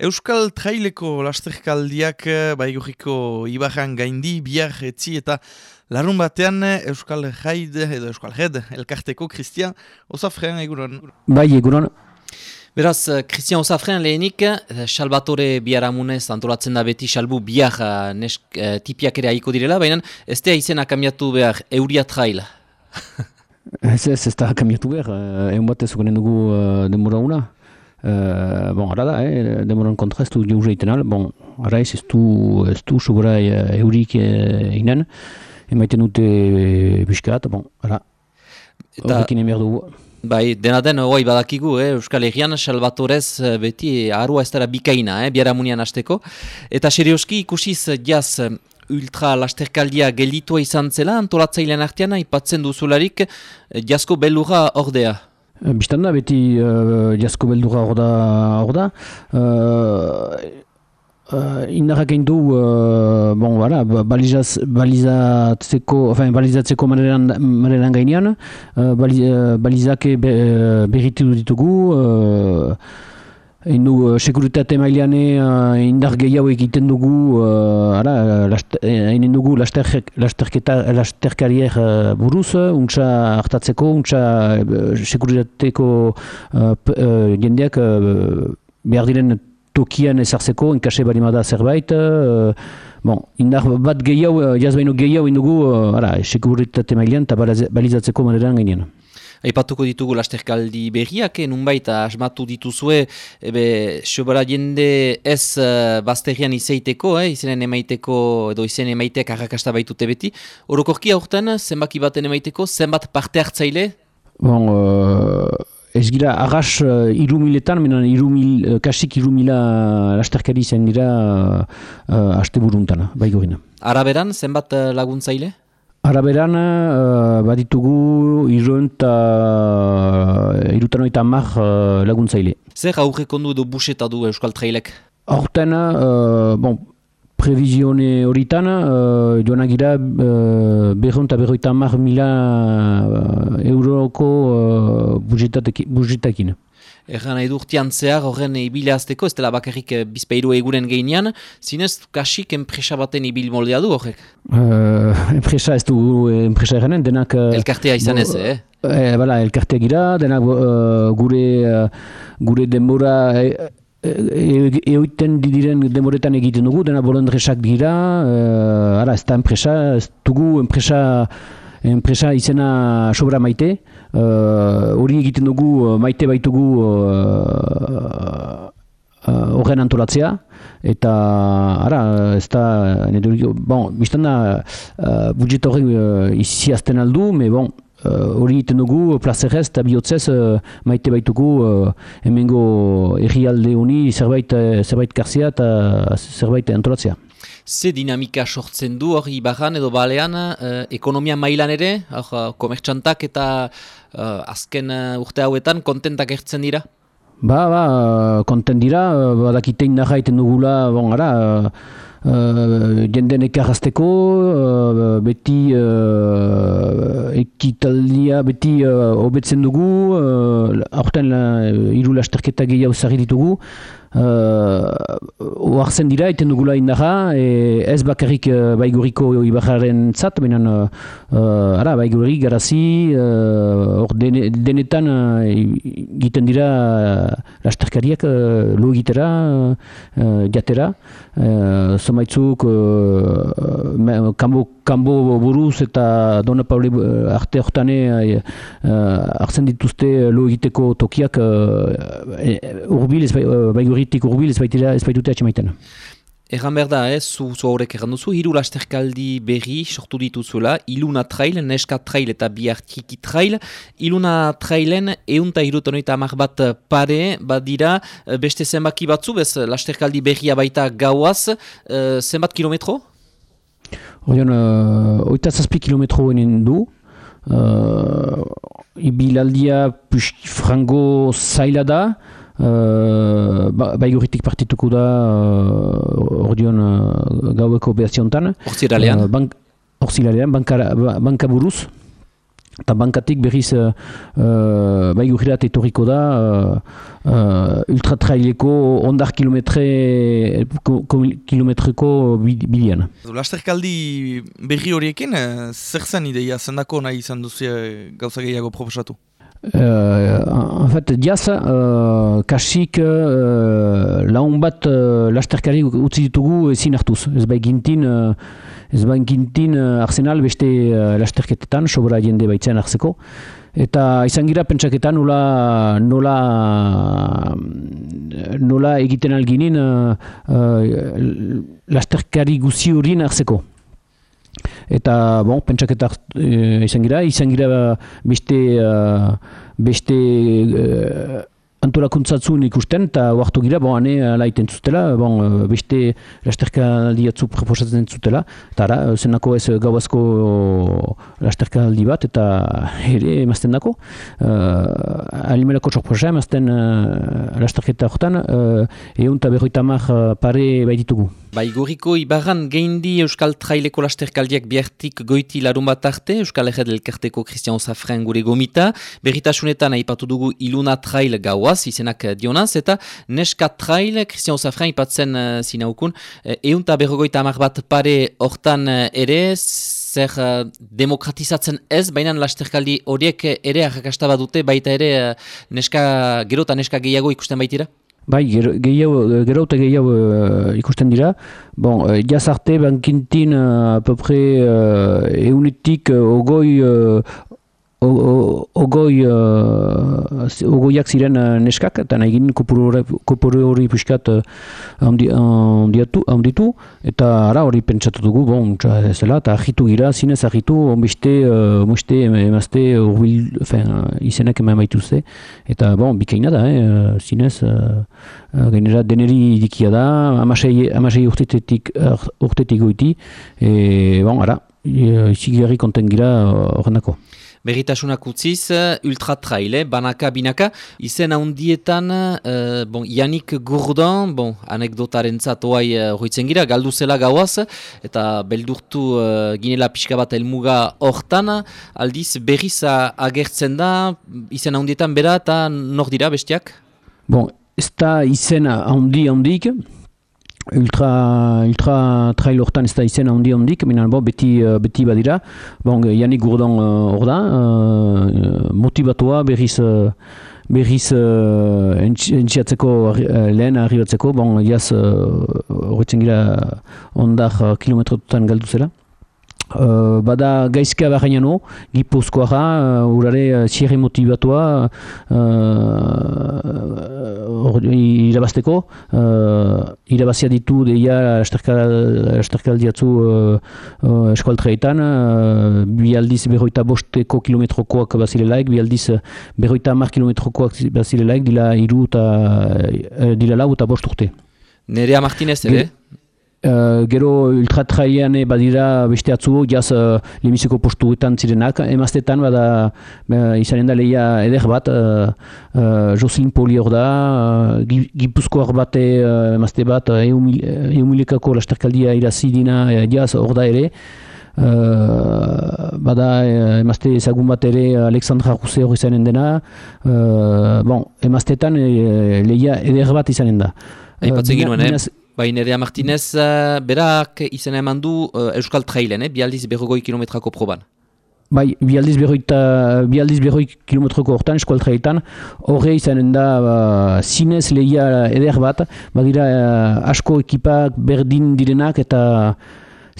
Euskal Traileko lasterkaldiak eh, baiguriko ibajan gaindi, bihar etzi eta larun batean eh, Euskal Jaid edo Euskal Jed elkarteko Christian Osafrean eguron. Bai, eguron. Beraz, eh, Christian Osafrean lehenik, Salvatore biharamunez antolatzen da beti salbu bihar nesk, tipiak ere haiko direla, baina ez da izena kamiatu behar Euria Trail. ez ez, ez da kamiatu behar, egun bat ez dugu uh, demora una. Uh, bon, ara da, eh, demoran kontra ez du jauz al, bon, ara ez ez du, ez du sugura uh, eurik uh, inen, emaiten dute biskat, bon, ara, horrekin emer dugu. Bai, dena den, oi, badakigu, eh, Euskal Herrian, Salvatorez beti arua ez dara bikaina, eh, biara munian azteko. Eta serioski ikusiz jaz ultra lasterkaldia gelitua izan zela, antolatzailean artean, ipatzen duzularik, jazko bellura ordea. Eh, Bistan da, beti uh, jasko beldura hor da. Hor da. Uh, uh, Indarrak egin du, uh, bon, bara, balizaz, balizatzeko, enfin, balizatzeko maneran, maneran gainean, uh, baliz, uh, balizake be, berritu ditugu, uh, Egin du, uh, sekuritate mailean uh, indar gehiago egiten dugu, uh, ara, egin dugu laster, lasterkarier uh, buruz, untsa hartatzeko, untsa sekuritateko uh, uh, jendeak uh, behar diren tokian ezartzeko, inkase barimada zerbait, uh, bon, indar bat gehiago, jazbaino gehiago egin dugu, uh, ara, sekuritate mailean eta balizatzeko maneran gainean. Aipatuko ditugu lasterkaldi berriak, eh, nunbait asmatu dituzue, ebe, sobara jende ez uh, bazterian izeiteko, eh, izenen emaiteko, edo izen emaitek arrakasta baitute beti. Orokorki aurten, zenbaki baten emaiteko, zenbat parte hartzaile? Bon, uh, ez gira, arras uh, irumiletan, menan irumil, uh, kasik irumila lasterkari zen dira uh, aste buruntan, bai gorina. Araberan, zenbat laguntzaile? Araberan, uh, baditugu irroen eta uh, irutan oita mar uh, laguntzaile. Zer aurre kondu edo buseta du Euskal Trailek? Horten, uh, bon, previzione horitan, uh, joan agira uh, berron eta berroita mar mila uh, euroko uh, bujetakin. Erran nahi durtian zehar horren ibile azteko, ez dela bakarrik eh, bizpeiru eguren geinean, zinez kasik enpresa baten ibil moldea du horrek? Uh, enpresa ez du enpresa erranen, denak... Uh, elkartea izan ez, eh? Eh, bala, elkartea gira, denak uh, gure, gure denbora... Eoiten e, diren demoretan egiten dugu, dena bolondresak dira, uh, ara ez da enpresa, ez dugu enpresa enpresa izena sobra maite, uh, hori uh, egiten dugu uh, maite baitugu uh, uh, horren antolatzea, eta ara, ez da, bon, biztan da, uh, budget horrek uh, iziazten aldu, me bon, hori uh, egiten dugu, plazerez eta bihotzez uh, maite baitugu uh, emengo errialde honi zerbait, zerbait karzia eta zerbait antolatzea. Ze dinamika sortzen du hori ibarran edo balean, eh, ekonomia mailan ere, hor, eh, komertxantak eta eh, azken uh, urte hauetan kontentak ertzen dira? Ba, ba, kontent dira, badakitein nahi haiten dugula, bon, ara, uh, jenden ekarrazteko, uh, beti uh, ekitaldia, beti hobetzen dugu, uh, aurten uh, iru lasterketa gehiago zari ditugu, uh, oartzen dira, eten dugula indaja, e, ez bakarrik uh, baiguriko ibarraren zat, benen uh, ara, baigurri, garazi, uh, denetan uh, egiten dira uh, lasterkariak uh, lo egitera, uh, jatera, uh, somaitzuk uh, kambo, kambo buruz eta Dona Paule arte hortane uh, hartzen dituzte lo egiteko tokiak uh, urbil ez baigurri herritik urbil ez baitira ez baitute atxemaiten. Egan behar da, eh, zu, zu horrek egan duzu, hiru lasterkaldi berri sortu dituzuela, iluna trail, neska trail eta bihar triki trail. Iluna trailen eunta hirutonoita amak bat pare, bat dira, eh, beste zenbaki batzu, bez lasterkaldi berria baita gauaz, uh, zenbat kilometro? Horion, uh, oita zazpi kilometro enen du, uh, ibilaldia frango zaila da, Uh, ba, baiguritik partituko da uh, ordion uh, gaueko behaziontan. Orziralean? Uh, bank, Orziralean, banka, ba, banka buruz. Eta bankatik berriz uh, uh, bai urrirat etorriko da uh, uh, ultratraileko ondar kilometre kilometreko bidean. Lasterkaldi berri horiekin, zer zen ideia, zendako nahi izan duzu gauza gehiago proposatu? Uh, en fait, diaz, uh, kasik uh, laun bat uh, lasterkari utzi ditugu ezin hartuz. Ez bai gintin, uh, ez bai gintin uh, arsenal beste uh, lasterketetan, sobra jende baitzen hartzeko. Eta izan gira pentsaketan nola, nola, nola egiten alginin uh, uh, lasterkari guzi horien hartzeko. Eta, bon, pentsaketa e, izan gira, izan gira beste, uh, beste uh, antolakuntzatzun ikusten, eta oartu gira, bon, ane, laiten zutela, bon, beste lasterka aldiatzu proposatzen zutela, eta ara, zenako ez gauazko lasterka aldi bat, eta ere emazten dako. Uh, Alimelako txok emazten uh, lasterketa horretan, uh, egun eta berroita mar pare baititugu. Bai, goriko ibaran geindi Euskal Traileko lasterkaldiak biartik goiti larun bat arte, Euskal Ege delkarteko Christian Zafren gure gomita, berritasunetan aipatu dugu Iluna Trail gauaz, izenak dionaz, eta Neska Trail, Christian Zafren ipatzen uh, zinaukun, uh, eunta berrogoita amar bat pare hortan uh, ere, zer uh, demokratizatzen ez, baina lasterkaldi horiek ere arrakastaba dute, baita ere uh, neska, gero eta neska gehiago ikusten baitira? Bai, gehiago, gero eta gehiago uh, ikusten dira. Bon, uh, jazarte bankintin uh, apopre uh, eunetik ogoi uh, ogoi uh, ogoiak ziren uh, neskak eta nahi ginen kopuru hori puskat uh, handitu eta ara hori pentsatu dugu bon, zela, eta ahitu gira, zinez ahitu onbiste, uh, moste, emazte urbil, uh, izenak eman baituzte eta bon, bikaina da, eh, zinez uh, genera deneri dikia da amasei, amasei urtetetik, urtetik goiti e, bon, ara, izi konten gira horrenako Berritasunak utziz, ultra traile, banaka, binaka, izen handietan, uh, bon, Yannick Gourdon, bon, anekdotaren zatoai uh, hoitzen gira, galdu zela gauaz, eta beldurtu uh, ginela pixka bat elmuga hortan, aldiz berriz agertzen da, izen handietan bera eta nor dira bestiak? Bon, ez da izena handi handik, ultra ultra trail hortan ez da izena handi handik, minan bo beti uh, beti badira. Bon, Yannick Gourdon uh, hor da, uh, motivatua berriz uh, berriz uh, entziatzeko uh, lehen arribatzeko, bon, jaz horretzen uh, gira ondar uh, kilometrotutan galdu zela. Uh, bada gaizka barraina no, gipuzkoa uh, urare uh, motivatua uh, irabazteko. Uh, irabazia ditu deia esterkaldiatzu uh, uh, eskualtreetan. Uh, bi aldiz berroita bosteko kilometrokoak bazilelaik, bi aldiz berroita mar kilometrokoak bazilelaik dila iru eta uh, dila lau eta bost urte. Nerea Martinez ere? Uh, gero ultratraian badira beste atzu, jaz uh, limiziko postuetan zirenak. Emaztetan bada uh, izanen da lehia eder bat, uh, uh, Jocelyn Poli hor da, uh, gipuzkoar bate uh, emazte bat, uh, eumilikako lasterkaldia irazidina uh, jaz hor da ere. Uh, bada uh, emazte ezagun bat ere Alexandra Ruse hori izanen dena. Uh, bon, emaztetan uh, lehia eder bat izanen da. Aipatzen uh, eh? Bai, Nerea Martinez, uh, berak izan eman du uh, Euskal Trailen, eh? bialdiz berrogoi kilometrako proban. Bai, bialdiz berroi kilometroko hortan, Euskal Trailetan, horre izanen da uh, zinez lehia eder bat, badira uh, asko ekipak berdin direnak eta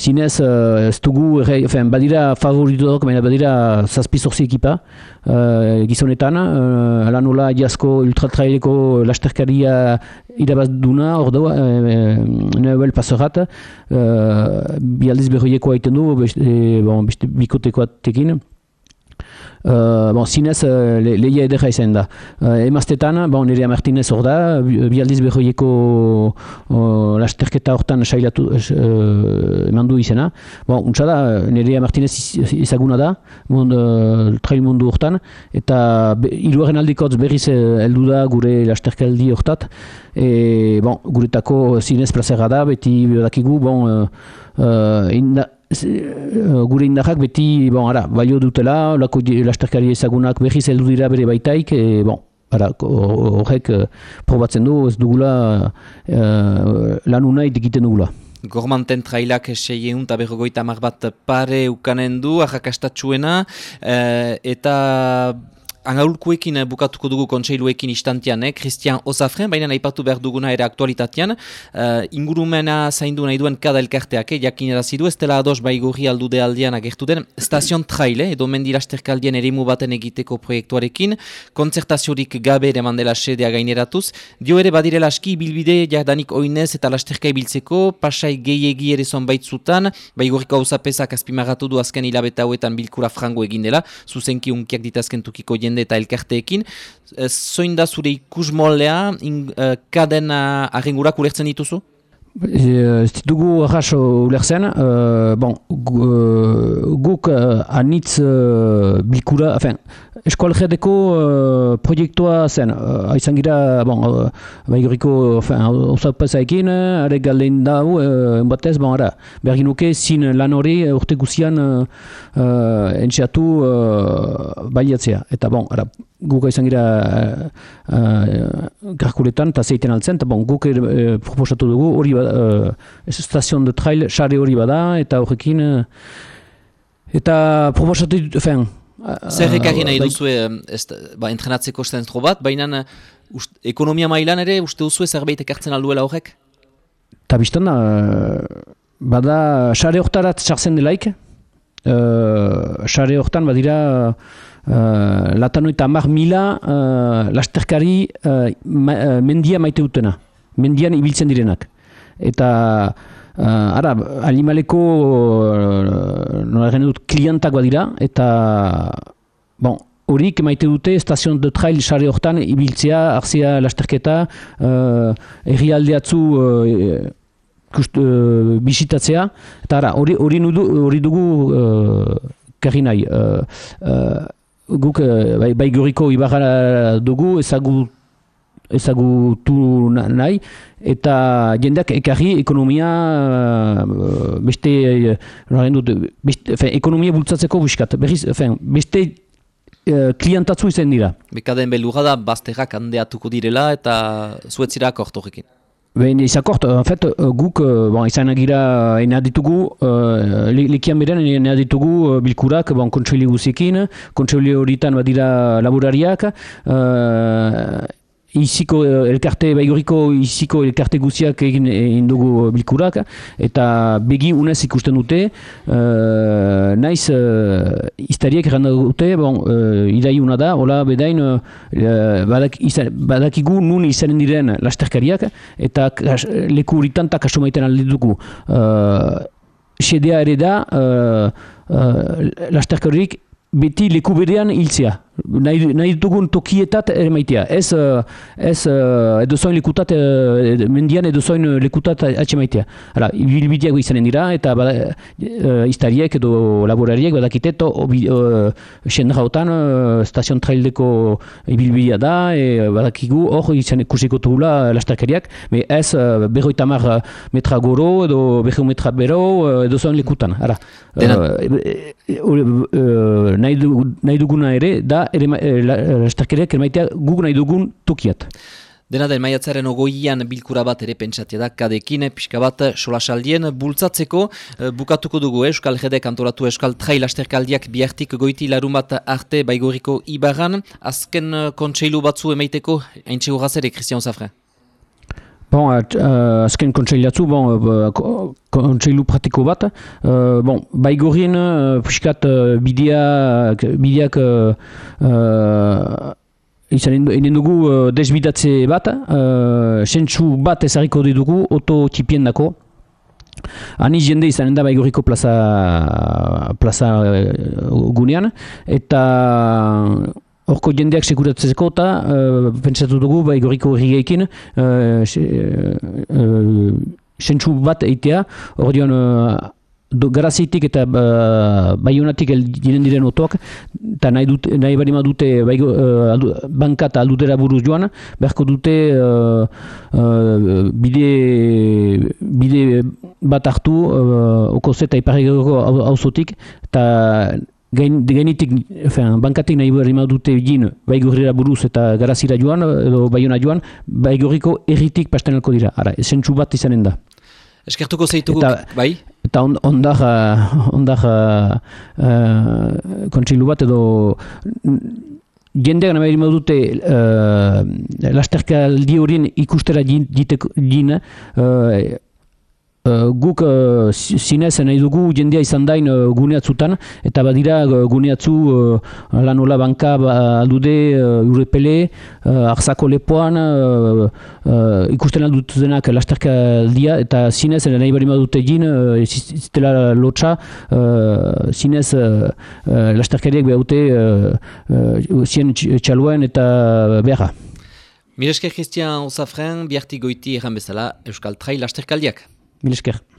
zinez uh, ez dugu, badira favorituak, baina badira zazpizorzi ekipa uh, gizonetan, uh, ala nola jazko ultratraileko lasterkaria irabaz duna, hor daua, uh, nebel pasorat, uh, bi aldiz berroieko haiten du, beste, bon, beste bikoteko atekin, Uh, bon, zinez, uh, le, lehia edera izan da. Uh, emaztetan, bon, Nerea Martinez hor da, bialdiz behoieko uh, lasterketa hortan sailatu uh, eman du izena. Bon, untsa da, Nerea Martinez izaguna da, mund, uh, trail mundu hortan, eta be, iruaren aldikotz berriz heldu da gure lasterkaldi hortat. E, bon, guretako zinez plazera da, beti dakigu, bon, uh, uh, gure indahak beti, bon, ara, balio dutela, lako lasterkari ezagunak behiz heldu dira bere baitaik, e, bon, ara, horrek probatzen du, ez dugula uh, lan unai dikiten dugula. Gormanten trailak seieun eta berrogoita bat pare ukanen du, ahakastatxuena, eta Angaulkuekin eh, bukatuko dugu kontseiluekin istantian, eh? Christian Osafren, baina aipatu behar duguna ere aktualitatean. Uh, ingurumena zaindu nahi duen kada elkarteak, eh? jakin erazidu, ez dela ados baigurri aldude aldean agertu den, stazion traile, edo mendirasterkaldien erimu baten egiteko proiektuarekin, konzertaziorik gabe ere mandela sedea gaineratuz, dio ere badirela aski bilbide jardanik oinez eta lasterka ibiltzeko, pasai gehiegi ere zonbait zutan, baigurriko hau zapezak azpimarratu du azken hilabeta hauetan bilkura frango egin dela, zuzenki unkiak ditazken tukiko jende eta elkarteekin. Zoin da zure ikus moldea, uh, kaden uh, arrengurak ulertzen dituzu? Ez ditugu arras ulertzen, uh, bon, guk uh, anitz uh, bilkura, afen, Eskoal jadeko uh, proiektua zen, uh, aizan gira, bon, uh, baiguriko, osak pasaikin, uh, are galdein da, uh, enbatez, bon, ara, bergin nuke, zin lan hori urte guzian uh, uh, entxeatu uh, baiatzea. Eta, bon, ara, guk aizan gira uh, uh, garkuletan, eta zeiten altzen, eta, bon, guk uh, proposatu dugu, hori bada, uh, estazion de trail, xare hori bada, eta horrekin, uh, eta proposatu, fen, Zer ekarri nahi bai. duzu ba, entrenatzeko zentro bat, baina ekonomia mailan ere uste duzu zerbait ekartzen alduela horrek? Eta biztan da, bada xare horretarat txartzen delaik, xare uh, badira uh, latano eta mar mila uh, lasterkari uh, ma, uh, mendia maite dutena, mendian ibiltzen direnak. Eta Uh, ara, animaleko uh, nola dut klientak badira eta bon, horik maite dute estazion de trail xare hortan ibiltzea, arzia lasterketa uh, erri aldeatzu uh, uh, bisitatzea. Eta ara, hori, hori, dugu uh, karri nahi. Uh, uh, guk uh, bai, bai goriko ibarra dugu ezagut ezagutu nahi, eta jendeak ekarri ekonomia uh, beste, uh, dut, beste fe, ekonomia bultzatzeko buskat, berriz, fe, beste uh, klientatzu izan dira. Bekaden belurra da, bazterrak handeatuko direla eta zuetzira akortorekin. Ben, izakort, en fait, guk, bon, izan agira ena ditugu, uh, lekian beren ena ditugu bilkurak, bon, kontsoili guziekin, kontsoili horitan badira laborariak, uh, iziko eh, elkarte, baiguriko iziko elkarte guziak egin, egin dugu bilkurak, eta begi unez ikusten dute, uh, naiz uh, iztariek erranda dute, bon, uh, idai da, hola bedain, uh, badak, izan, badakigu nun izanen diren lasterkariak, eta kas, leku horitan eta kaso maiten alde dugu. Uh, sedea ere da, uh, uh, lasterkariak beti leku berean hiltzea nahi, nahi dugun tokietat ere maitea. Ez, uh, ez uh, edo zoin lekutat, uh, mendian edo zoin lekutat atxe maitea. Hala, bilbideak izanen dira, eta bada, iztariek edo laborariek badakiteto uh, sen rautan uh, stazion traildeko bilbidea da, e, badakigu hor izan kusiko tuhula lastakeriak, me ez berroita mar metra goro edo berro metra bero edo lekutan. Hala, nahi duguna ere da ere lasterkereak ermaitea guk nahi dugun tokiat. Dena den maiatzaren ogoian bilkura bat ere pentsatia da, kadekin, pixka bat solasaldien, bultzatzeko, bukatuko dugu Euskal Jedek antolatu Euskal Trai lasterkaldiak biartik goiti larun bat arte baigoriko ibaran, azken kontseilu batzu emaiteko, hain txegu gazere, Christian Zafre? Bon, uh, azken kontseilatzu, bon, uh, kontseilu pratiko bat. Uh, bon, baigorien, uh, piskat, uh, bideak, bideak uh, uh, izan enden dugu uh, desbidatze bat, uh, sentzu bat ezariko dugu, oto tipien dako. Ani jende izan da baigoriko plaza, plaza uh, gunean, eta Horko jendeak sekuratzeko eta uh, pentsatu dugu bai goriko herriekin uh, uh, sentsu bat eitea, hor dion uh, do, garazitik eta uh, baionatik diren diren otoak, eta nahi, dut, nahi bari dute bai, uh, aldu, banka eta aldutera buruz joan, beharko dute uh, uh, bide, bide bat hartu uh, okoz eta iparriko hauzotik, eta Gain, gainetik, bankatik nahi behar dute egin baigurrera buruz eta garazira joan, edo baiona joan, baigurriko erritik pastenelko dira. Ara, esentzu bat izanen da. Eskertuko zeitugu, bai? Eta ondar, ondar uh, kontsilu bat edo jendeak nahi dute uh, lasterkaldi horien ikustera jin, uh, Uh, guk uh, zinez nahi dugu jendea izan dain uh, guneatzutan eta badira guneatzu uh, lanola banka ba, aldude uh, urepele, uh, arzako lepoan uh, ikusten aldut denak lasterka aldia eta zinez nahi bari dute egin uh, zitela lotxa uh, zinez uh, uh, lasterkariak behaute zien txaluen eta beharra. Miresker Christian Osafren, biarti goiti erran bezala Euskal Trai lasterkaldiak. Mil.